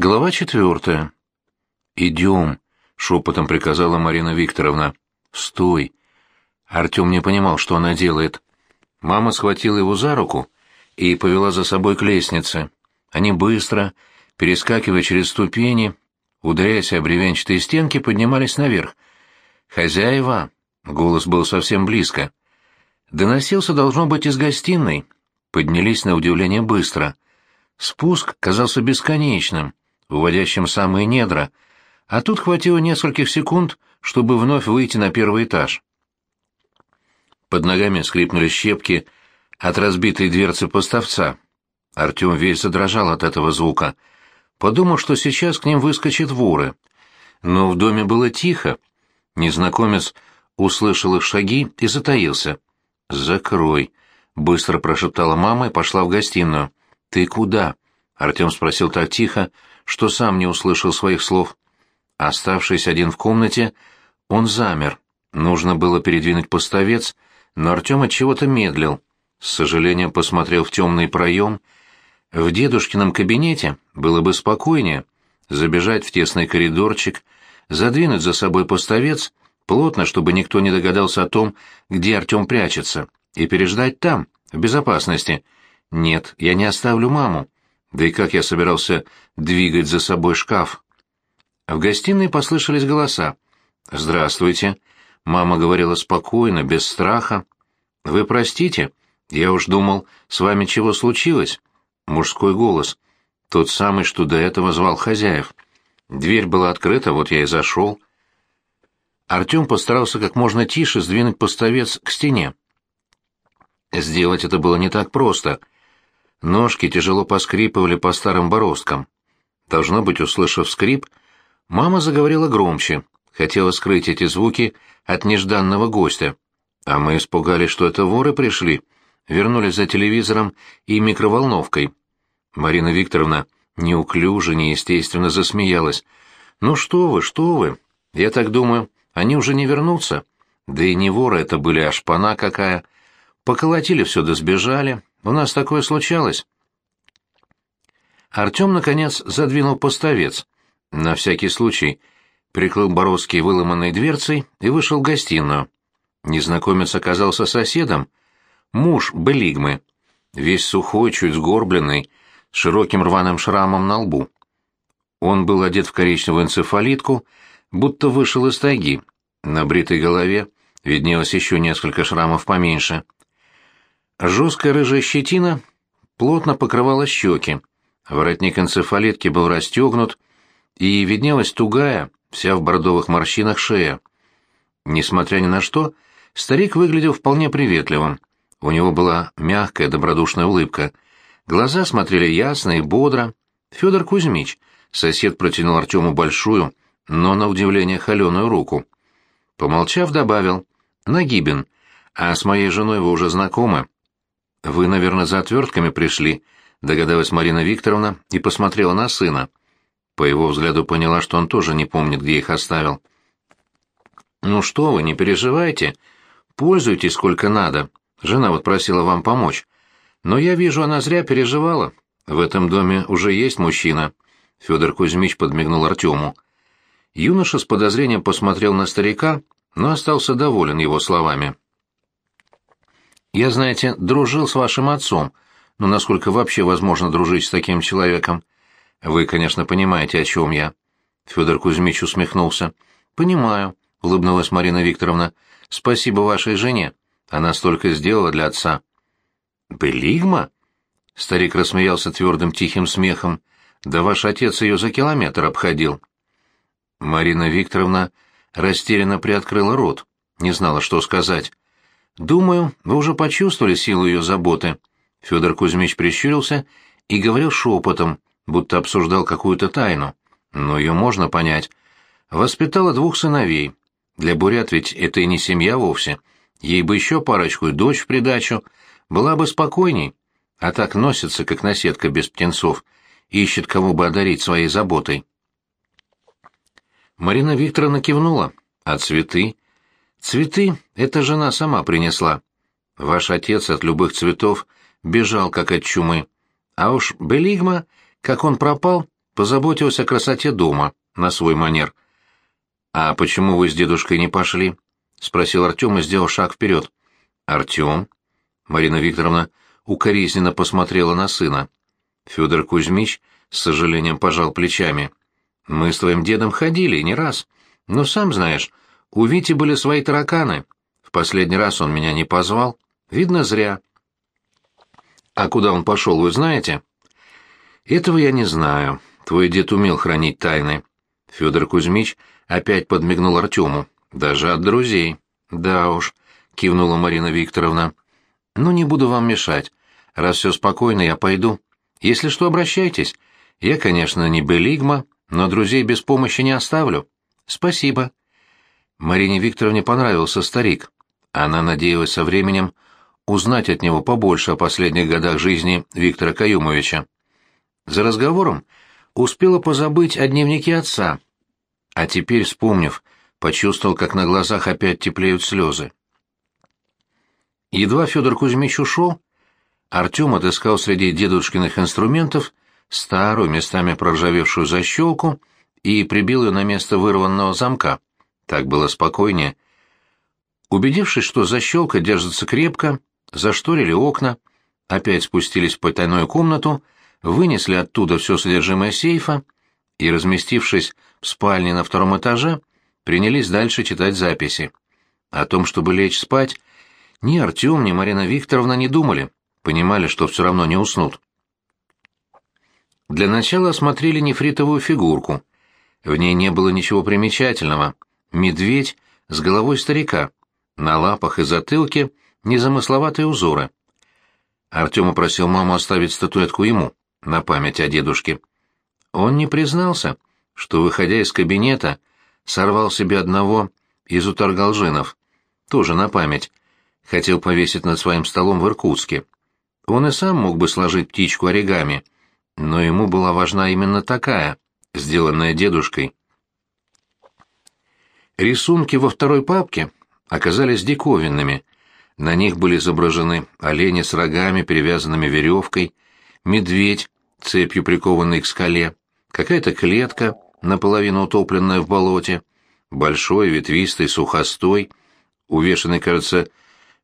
Глава четвертая. «Идем», — шепотом приказала Марина Викторовна. «Стой». Артем не понимал, что она делает. Мама схватила его за руку и повела за собой к лестнице. Они быстро, перескакивая через ступени, ударяясь о бревенчатые стенки, поднимались наверх. «Хозяева!» — голос был совсем близко. Доносился, должно быть, из гостиной. Поднялись на удивление быстро. Спуск казался бесконечным, уводящим самые недра, а тут хватило нескольких секунд, чтобы вновь выйти на первый этаж. Под ногами скрипнули щепки от разбитой дверцы поставца. Артем весь задрожал от этого звука. Подумал, что сейчас к ним выскочат воры. Но в доме было тихо. Незнакомец услышал их шаги и затаился. «Закрой», — быстро прошептала мама и пошла в гостиную. «Ты куда?» — Артем спросил так тихо, что сам не услышал своих слов. Оставшись один в комнате, он замер. Нужно было передвинуть поставец, но Артем от чего-то медлил. С сожалением посмотрел в темный проем. В дедушкином кабинете было бы спокойнее. Забежать в тесный коридорчик, задвинуть за собой поставец, плотно, чтобы никто не догадался о том, где Артем прячется, и переждать там, в безопасности. Нет, я не оставлю маму. Да и как я собирался двигать за собой шкаф? В гостиной послышались голоса. «Здравствуйте». Мама говорила спокойно, без страха. «Вы простите, я уж думал, с вами чего случилось?» Мужской голос. Тот самый, что до этого звал хозяев. Дверь была открыта, вот я и зашел. Артем постарался как можно тише сдвинуть поставец к стене. Сделать это было не так просто — Ножки тяжело поскрипывали по старым бороздкам. Должно быть, услышав скрип, мама заговорила громче, хотела скрыть эти звуки от нежданного гостя. А мы испугались, что это воры пришли, вернулись за телевизором и микроволновкой. Марина Викторовна неуклюже, неестественно засмеялась. «Ну что вы, что вы? Я так думаю, они уже не вернутся. Да и не воры это были, а шпана какая. Поколотили все да сбежали, у нас такое случалось. Артем, наконец, задвинул поставец. На всякий случай прикрыл Боровский выломанной дверцей и вышел в гостиную. Незнакомец оказался соседом. Муж Белигмы. Весь сухой, чуть сгорбленный, с широким рваным шрамом на лбу. Он был одет в коричневую энцефалитку, будто вышел из тайги. На бритой голове виднелось еще несколько шрамов поменьше — Жесткая рыжая щетина плотно покрывала щеки, воротник энцефалитки был расстегнут, и виднелась тугая, вся в бордовых морщинах шея. Несмотря ни на что, старик выглядел вполне приветливым. У него была мягкая, добродушная улыбка. Глаза смотрели ясно и бодро. Федор Кузьмич, сосед протянул Артему большую, но, на удивление, холеную руку. Помолчав, добавил, «Нагибин, а с моей женой вы уже знакомы?» «Вы, наверное, за отвертками пришли», — догадалась Марина Викторовна и посмотрела на сына. По его взгляду поняла, что он тоже не помнит, где их оставил. «Ну что вы, не переживайте. Пользуйтесь сколько надо. Жена вот просила вам помочь. Но я вижу, она зря переживала. В этом доме уже есть мужчина». Федор Кузьмич подмигнул Артему. Юноша с подозрением посмотрел на старика, но остался доволен его словами. Я, знаете, дружил с вашим отцом, но насколько вообще возможно дружить с таким человеком? Вы, конечно, понимаете, о чем я. Федор Кузьмич усмехнулся. Понимаю, улыбнулась Марина Викторовна. Спасибо вашей жене. Она столько сделала для отца. Белигма? Старик рассмеялся твердым тихим смехом. Да ваш отец ее за километр обходил. Марина Викторовна растерянно приоткрыла рот, не знала, что сказать. «Думаю, вы уже почувствовали силу ее заботы». Федор Кузьмич прищурился и говорил шепотом, будто обсуждал какую-то тайну. Но ее можно понять. Воспитала двух сыновей. Для бурят ведь это и не семья вовсе. Ей бы еще парочку и дочь в придачу. Была бы спокойней. А так носится, как наседка без птенцов. Ищет, кого бы одарить своей заботой. Марина Викторовна кивнула. А цветы? Цветы эта жена сама принесла. Ваш отец от любых цветов бежал, как от чумы. А уж Белигма, как он пропал, позаботилась о красоте дома, на свой манер. «А почему вы с дедушкой не пошли?» — спросил Артем и сделал шаг вперед. «Артем?» — Марина Викторовна укоризненно посмотрела на сына. Федор Кузьмич с сожалением пожал плечами. «Мы с твоим дедом ходили не раз, но сам знаешь, у Вити были свои тараканы. В последний раз он меня не позвал. Видно, зря». «А куда он пошел, вы знаете?» «Этого я не знаю. Твой дед умел хранить тайны». Федор Кузьмич опять подмигнул Артему. «Даже от друзей». «Да уж», — кивнула Марина Викторовна. «Ну, не буду вам мешать. Раз все спокойно, я пойду. Если что, обращайтесь. Я, конечно, не Белигма, но друзей без помощи не оставлю. Спасибо. Марине Викторовне понравился старик. Она надеялась со временем узнать от него побольше о последних годах жизни Виктора Каюмовича. За разговором успела позабыть о дневнике отца, а теперь, вспомнив, почувствовал, как на глазах опять теплеют слезы. Едва Федор Кузьмич ушел, Артем отыскал среди дедушкиных инструментов старую, местами проржавевшую защелку и прибил ее на место вырванного замка. Так было спокойнее. Убедившись, что защелка держится крепко, зашторили окна, опять спустились в потайную комнату, вынесли оттуда все содержимое сейфа и, разместившись в спальне на втором этаже, принялись дальше читать записи. О том, чтобы лечь спать, ни Артем, ни Марина Викторовна не думали понимали, что все равно не уснут. Для начала осмотрели нефритовую фигурку. В ней не было ничего примечательного. Медведь с головой старика, на лапах и затылке незамысловатые узоры. Артем просил маму оставить статуэтку ему, на память о дедушке. Он не признался, что, выходя из кабинета, сорвал себе одного из уторгалжинов, тоже на память, хотел повесить над своим столом в Иркутске. Он и сам мог бы сложить птичку оригами, но ему была важна именно такая, сделанная дедушкой. Рисунки во второй папке оказались диковинными. На них были изображены олени с рогами, перевязанными веревкой, медведь, цепью прикованный к скале, какая-то клетка, наполовину утопленная в болоте, большой ветвистый сухостой, увешанный, кажется,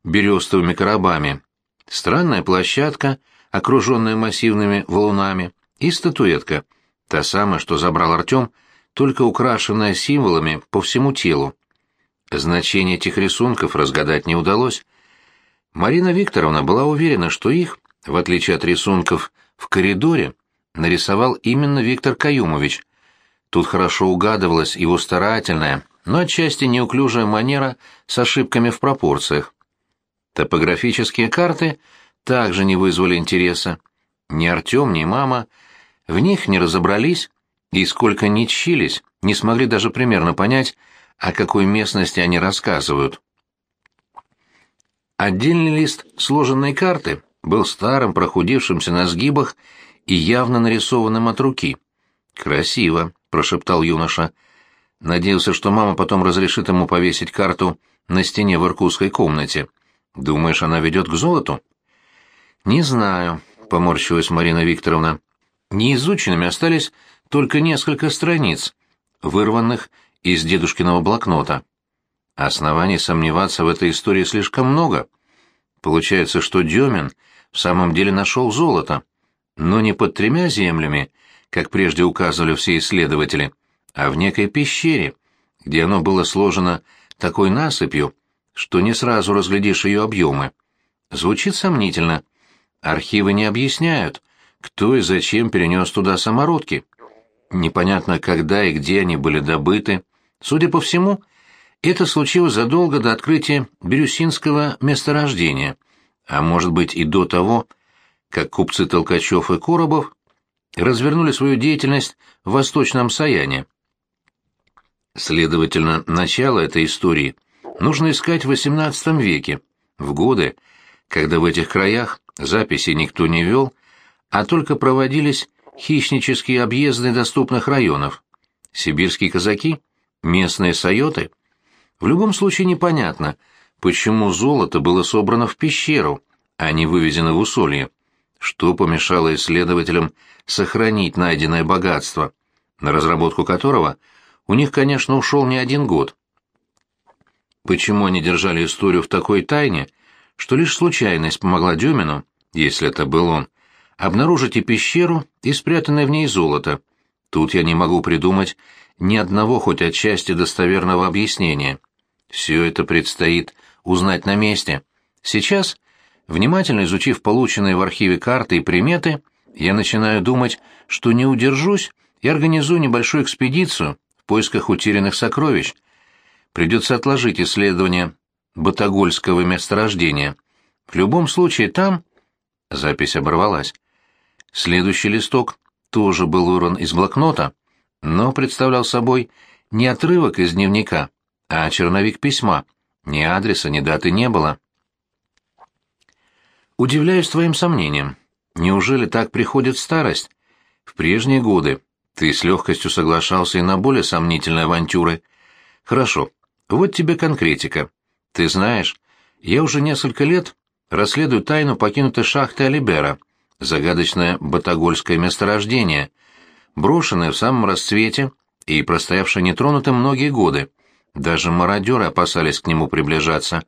берестовыми коробами, Странная площадка, окруженная массивными валунами, и статуэтка, та самая, что забрал Артем, только украшенная символами по всему телу. Значение этих рисунков разгадать не удалось. Марина Викторовна была уверена, что их, в отличие от рисунков в коридоре, нарисовал именно Виктор Каюмович. Тут хорошо угадывалась его старательная, но отчасти неуклюжая манера с ошибками в пропорциях. Топографические карты также не вызвали интереса. Ни Артем, ни мама в них не разобрались и сколько ни чились, не смогли даже примерно понять, о какой местности они рассказывают. Отдельный лист сложенной карты был старым, прохудившимся на сгибах и явно нарисованным от руки. «Красиво», — прошептал юноша. Надеялся, что мама потом разрешит ему повесить карту на стене в иркутской комнате. Думаешь, она ведет к золоту? Не знаю, поморщилась Марина Викторовна. Неизученными остались только несколько страниц, вырванных из дедушкиного блокнота. Оснований сомневаться в этой истории слишком много. Получается, что Демин в самом деле нашел золото, но не под тремя землями, как прежде указывали все исследователи, а в некой пещере, где оно было сложено такой насыпью, что не сразу разглядишь ее объемы. Звучит сомнительно. Архивы не объясняют, кто и зачем перенес туда самородки. Непонятно, когда и где они были добыты. Судя по всему, это случилось задолго до открытия бирюсинского месторождения, а может быть и до того, как купцы Толкачев и Коробов развернули свою деятельность в Восточном Саяне. Следовательно, начало этой истории нужно искать в XVIII веке, в годы, когда в этих краях записи никто не вел, а только проводились хищнические объезды доступных районов. Сибирские казаки, местные сайоты. В любом случае непонятно, почему золото было собрано в пещеру, а не вывезено в усолье. что помешало исследователям сохранить найденное богатство, на разработку которого у них, конечно, ушел не один год. Почему они держали историю в такой тайне, что лишь случайность помогла Дюмину, если это был он, обнаружить и пещеру, и спрятанное в ней золото. Тут я не могу придумать ни одного хоть отчасти достоверного объяснения. Все это предстоит узнать на месте. Сейчас, внимательно изучив полученные в архиве карты и приметы, я начинаю думать, что не удержусь и организую небольшую экспедицию в поисках утерянных сокровищ. Придется отложить исследование Батагольского месторождения. В любом случае там... Запись оборвалась. Следующий листок тоже был урон из блокнота, но представлял собой не отрывок из дневника, а черновик письма. Ни адреса, ни даты не было. Удивляюсь твоим сомнениям. Неужели так приходит старость? В прежние годы ты с легкостью соглашался и на более сомнительные авантюры. Хорошо, вот тебе конкретика. Ты знаешь, я уже несколько лет расследую тайну покинутой шахты Алибера — загадочное батагольское месторождение, брошенное в самом расцвете и простоявшее нетронутым многие годы. Даже мародеры опасались к нему приближаться.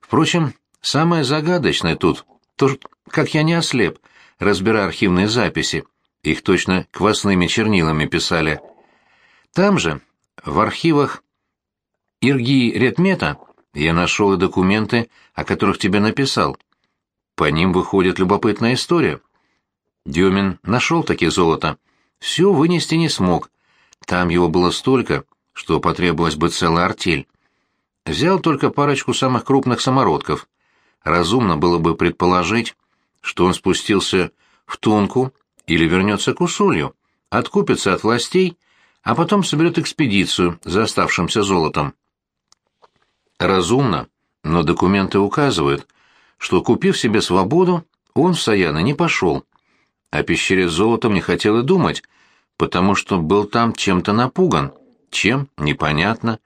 Впрочем, самое загадочное тут, то, как я не ослеп, разбирая архивные записи, их точно квасными чернилами писали. Там же, в архивах Иргии Ретмета, я нашел и документы, о которых тебе написал. По ним выходит любопытная история. Дюмин нашел таки золото. Все вынести не смог. Там его было столько, что потребовалась бы целая артель. Взял только парочку самых крупных самородков. Разумно было бы предположить, что он спустился в Тунку или вернется к Усулью, откупится от властей, а потом соберет экспедицию за оставшимся золотом. Разумно, но документы указывают — что, купив себе свободу, он в Саяны не пошел. О пещере с золотом не хотел и думать, потому что был там чем-то напуган. Чем? Непонятно.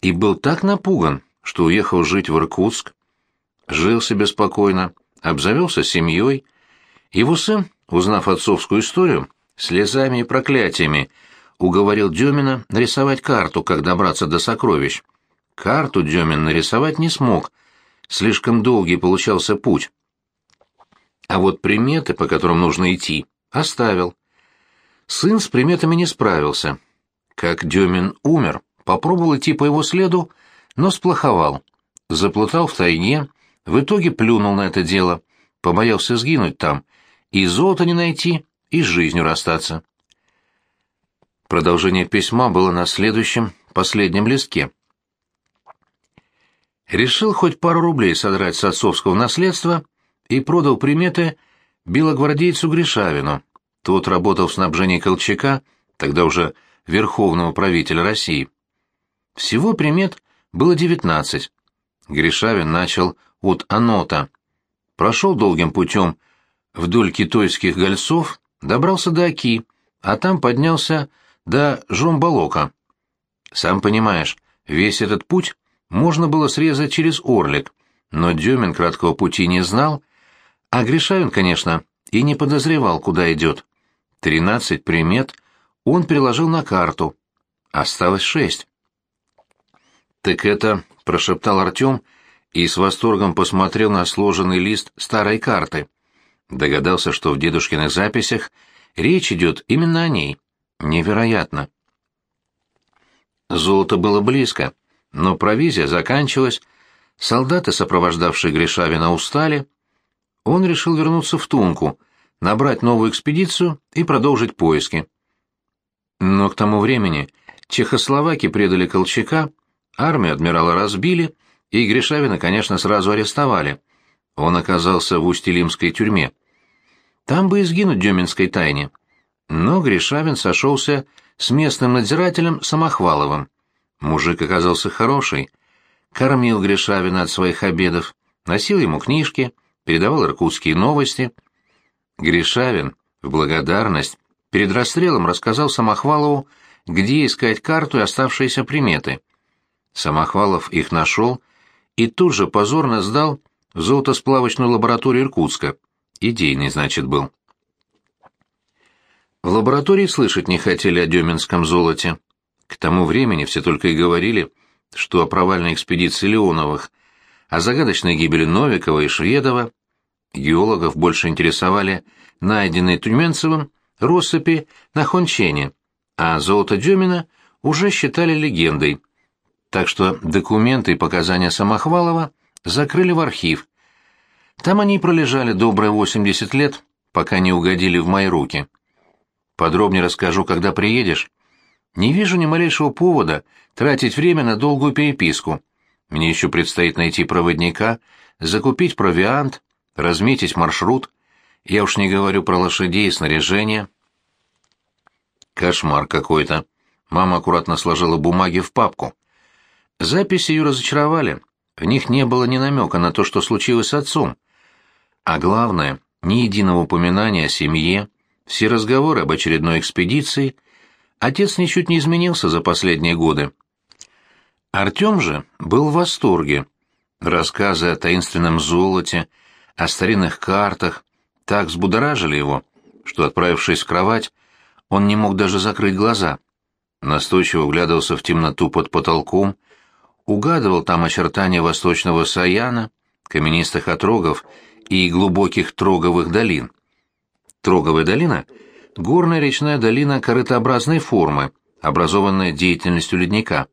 И был так напуган, что уехал жить в Иркутск. Жил себе спокойно, обзавелся семьей. Его сын, узнав отцовскую историю, слезами и проклятиями, уговорил Демина нарисовать карту, как добраться до сокровищ. Карту Демин нарисовать не смог, Слишком долгий получался путь. А вот приметы, по которым нужно идти, оставил. Сын с приметами не справился. Как Демин умер, попробовал идти по его следу, но сплоховал. Заплутал в тайге, в итоге плюнул на это дело, побоялся сгинуть там, и золота не найти, и с жизнью расстаться. Продолжение письма было на следующем, последнем листке. Решил хоть пару рублей содрать с отцовского наследства и продал приметы белогвардейцу Гришавину. Тот работал в снабжении Колчака, тогда уже верховного правителя России. Всего примет было девятнадцать. Гришавин начал от Анота. Прошел долгим путем вдоль китайских гольцов, добрался до Оки, а там поднялся до Жомбалока. Сам понимаешь, весь этот путь можно было срезать через Орлик, но Демин краткого пути не знал, а Гришавин, конечно, и не подозревал, куда идет. Тринадцать примет он приложил на карту. Осталось шесть. «Так это...» — прошептал Артем и с восторгом посмотрел на сложенный лист старой карты. Догадался, что в дедушкиных записях речь идет именно о ней. Невероятно. Золото было близко но провизия заканчивалась, солдаты, сопровождавшие Гришавина, устали. Он решил вернуться в Тунку, набрать новую экспедицию и продолжить поиски. Но к тому времени чехословаки предали Колчака, армию адмирала разбили, и Гришавина, конечно, сразу арестовали. Он оказался в Усть-Илимской тюрьме. Там бы и сгинуть Деминской тайне. Но Гришавин сошелся с местным надзирателем Самохваловым. Мужик оказался хороший. Кормил Гришавина от своих обедов, носил ему книжки, передавал иркутские новости. Гришавин, в благодарность, перед расстрелом рассказал Самохвалову, где искать карту и оставшиеся приметы. Самохвалов их нашел и тут же позорно сдал в золотосплавочную лабораторию Иркутска Идейный, значит, был. В лаборатории слышать не хотели о Деминском золоте. К тому времени все только и говорили, что о провальной экспедиции Леоновых, о загадочной гибели Новикова и Шведова. Геологов больше интересовали найденные Тюменцевым россыпи на Хончене, а золото Демина уже считали легендой. Так что документы и показания Самохвалова закрыли в архив. Там они пролежали добрые 80 лет, пока не угодили в мои руки. Подробнее расскажу, когда приедешь. Не вижу ни малейшего повода тратить время на долгую переписку. Мне еще предстоит найти проводника, закупить провиант, разметить маршрут. Я уж не говорю про лошадей и снаряжение. Кошмар какой-то. Мама аккуратно сложила бумаги в папку. Записи ее разочаровали. В них не было ни намека на то, что случилось с отцом. А главное, ни единого упоминания о семье, все разговоры об очередной экспедиции. Отец ничуть не изменился за последние годы. Артем же был в восторге. Рассказы о таинственном золоте, о старинных картах так взбудоражили его, что, отправившись в кровать, он не мог даже закрыть глаза. Настойчиво вглядывался в темноту под потолком, угадывал там очертания восточного Саяна, каменистых отрогов и глубоких троговых долин. Троговая долина — горная речная долина корытообразной формы, образованная деятельностью ледника.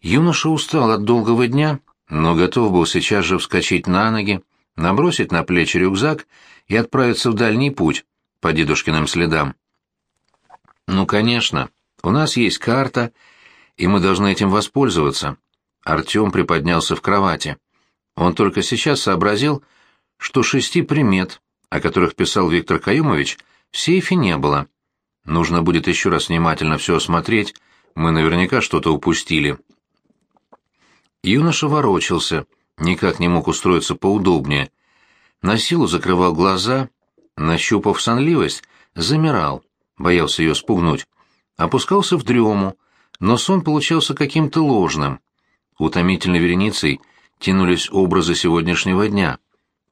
Юноша устал от долгого дня, но готов был сейчас же вскочить на ноги, набросить на плечи рюкзак и отправиться в дальний путь по дедушкиным следам. Ну, конечно, у нас есть карта, и мы должны этим воспользоваться. Артем приподнялся в кровати. Он только сейчас сообразил, что шести примет, о которых писал Виктор Каюмович, в сейфе не было. Нужно будет еще раз внимательно все осмотреть, мы наверняка что-то упустили. Юноша ворочался, никак не мог устроиться поудобнее. На силу закрывал глаза, нащупав сонливость, замирал боялся ее спугнуть, опускался в дрему, но сон получался каким-то ложным. Утомительной вереницей тянулись образы сегодняшнего дня.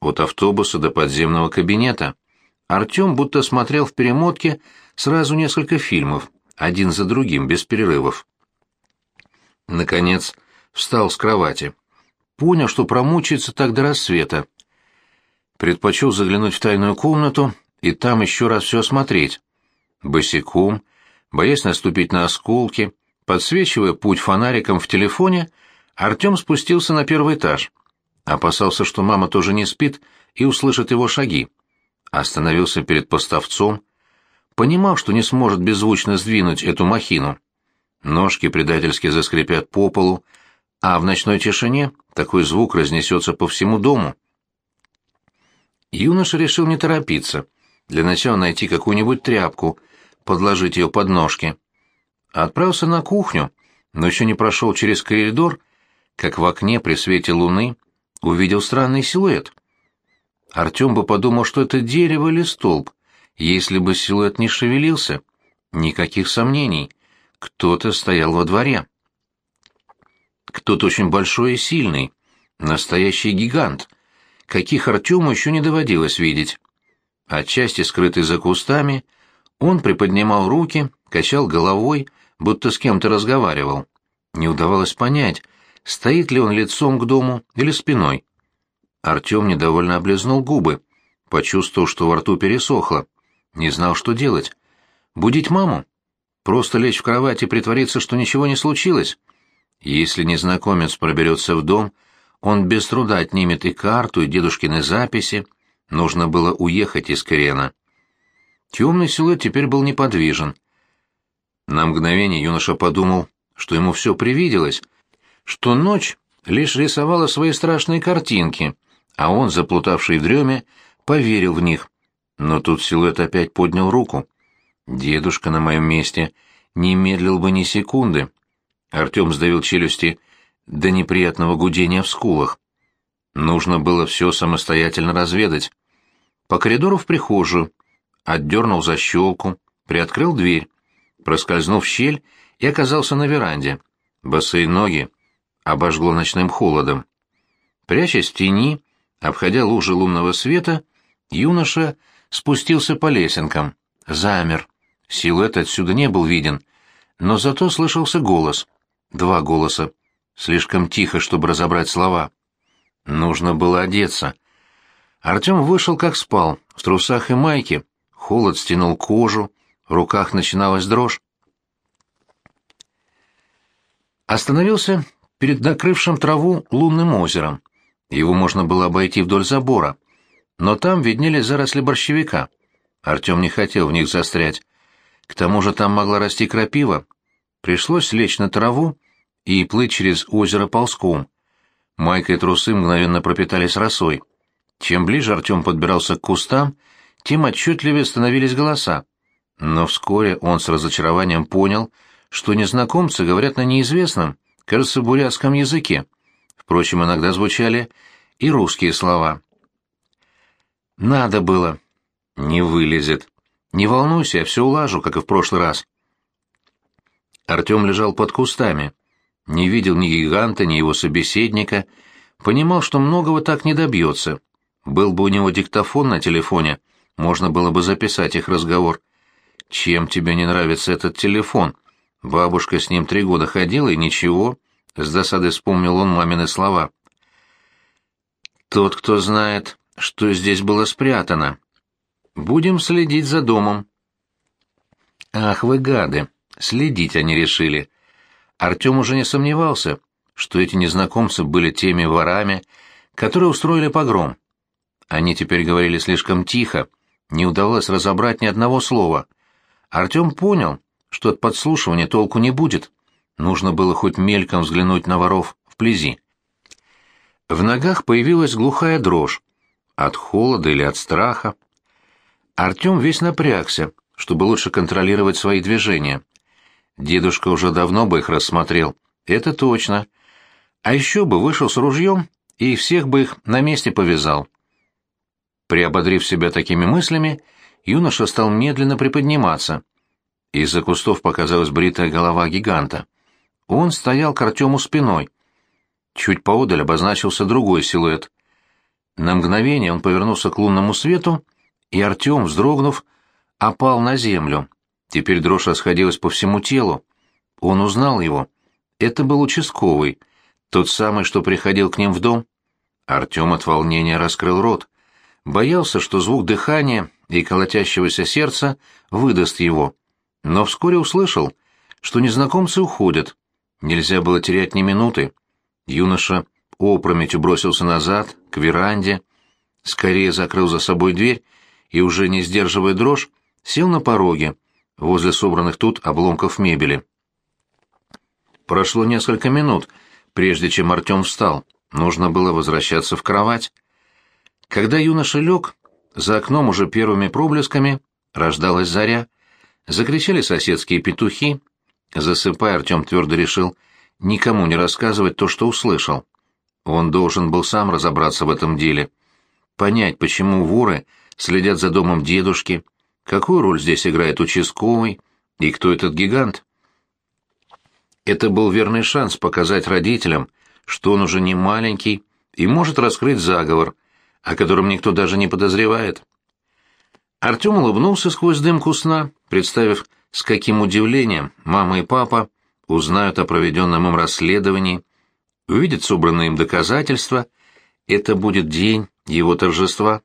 От автобуса до подземного кабинета. Артем будто смотрел в перемотке сразу несколько фильмов, один за другим, без перерывов. Наконец, встал с кровати. Понял, что промучается так до рассвета. Предпочел заглянуть в тайную комнату и там еще раз все осмотреть босиком, боясь наступить на осколки, подсвечивая путь фонариком в телефоне, Артем спустился на первый этаж. Опасался, что мама тоже не спит и услышит его шаги. Остановился перед поставцом, понимал, что не сможет беззвучно сдвинуть эту махину. Ножки предательски заскрипят по полу, а в ночной тишине такой звук разнесется по всему дому. Юноша решил не торопиться, для начала найти какую-нибудь тряпку, подложить ее под ножки. Отправился на кухню, но еще не прошел через коридор, как в окне при свете луны увидел странный силуэт. Артем бы подумал, что это дерево или столб, если бы силуэт не шевелился. Никаких сомнений. Кто-то стоял во дворе. Кто-то очень большой и сильный. Настоящий гигант. Каких Артему еще не доводилось видеть. Отчасти скрытый за кустами — он приподнимал руки, качал головой, будто с кем-то разговаривал. Не удавалось понять, стоит ли он лицом к дому или спиной. Артем недовольно облизнул губы, почувствовал, что во рту пересохло. Не знал, что делать. Будить маму? Просто лечь в кровать и притвориться, что ничего не случилось? Если незнакомец проберется в дом, он без труда отнимет и карту, и дедушкины записи. Нужно было уехать из Крена. Темный силуэт теперь был неподвижен. На мгновение юноша подумал, что ему все привиделось, что ночь лишь рисовала свои страшные картинки, а он, заплутавший в дреме, поверил в них. Но тут силуэт опять поднял руку. Дедушка на моем месте не медлил бы ни секунды. Артем сдавил челюсти до неприятного гудения в скулах. Нужно было все самостоятельно разведать. По коридору в прихожую, отдернул защелку, приоткрыл дверь, проскользнув щель и оказался на веранде. Босые ноги обожгло ночным холодом. Прячась в тени, обходя лужи лунного света, юноша спустился по лесенкам, замер. Силуэт отсюда не был виден, но зато слышался голос. Два голоса. Слишком тихо, чтобы разобрать слова. Нужно было одеться. Артем вышел как спал, в трусах и майке. Холод стянул кожу, в руках начиналась дрожь. Остановился перед накрывшим траву лунным озером. Его можно было обойти вдоль забора, но там виднелись заросли борщевика. Артем не хотел в них застрять. К тому же там могла расти крапива. Пришлось лечь на траву и плыть через озеро ползком. Майка и трусы мгновенно пропитались росой. Чем ближе Артем подбирался к кустам, тем отчетливее становились голоса. Но вскоре он с разочарованием понял, что незнакомцы говорят на неизвестном, кажется, бурятском языке. Впрочем, иногда звучали и русские слова. «Надо было». «Не вылезет. Не волнуйся, я все улажу, как и в прошлый раз». Артем лежал под кустами. Не видел ни гиганта, ни его собеседника. Понимал, что многого так не добьется. Был бы у него диктофон на телефоне, можно было бы записать их разговор. «Чем тебе не нравится этот телефон?» Бабушка с ним три года ходила, и ничего. С досадой вспомнил он мамины слова. «Тот, кто знает, что здесь было спрятано. Будем следить за домом». «Ах вы гады! Следить они решили». Артем уже не сомневался, что эти незнакомцы были теми ворами, которые устроили погром. Они теперь говорили слишком тихо, не удалось разобрать ни одного слова. Артем понял, что от подслушивания толку не будет. Нужно было хоть мельком взглянуть на воров вблизи. В ногах появилась глухая дрожь. От холода или от страха. Артем весь напрягся, чтобы лучше контролировать свои движения. Дедушка уже давно бы их рассмотрел. Это точно. А еще бы вышел с ружьем и всех бы их на месте повязал. Приободрив себя такими мыслями, юноша стал медленно приподниматься. Из-за кустов показалась бритая голова гиганта. Он стоял к Артему спиной. Чуть поодаль обозначился другой силуэт. На мгновение он повернулся к лунному свету, и Артем, вздрогнув, опал на землю. Теперь дрожь расходилась по всему телу. Он узнал его. Это был участковый, тот самый, что приходил к ним в дом. Артем от волнения раскрыл рот. Боялся, что звук дыхания и колотящегося сердца выдаст его. Но вскоре услышал, что незнакомцы уходят. Нельзя было терять ни минуты. Юноша опрометью бросился назад, к веранде, скорее закрыл за собой дверь и, уже не сдерживая дрожь, сел на пороге, возле собранных тут обломков мебели. Прошло несколько минут, прежде чем Артем встал. Нужно было возвращаться в кровать. Когда юноша лег, за окном уже первыми проблесками рождалась заря. Закричали соседские петухи. Засыпая, Артем твердо решил никому не рассказывать то, что услышал. Он должен был сам разобраться в этом деле. Понять, почему воры следят за домом дедушки, какую роль здесь играет участковый и кто этот гигант. Это был верный шанс показать родителям, что он уже не маленький и может раскрыть заговор — о котором никто даже не подозревает. Артем улыбнулся сквозь дымку сна, представив, с каким удивлением мама и папа узнают о проведенном им расследовании, увидят собранные им доказательства. Это будет день его торжества.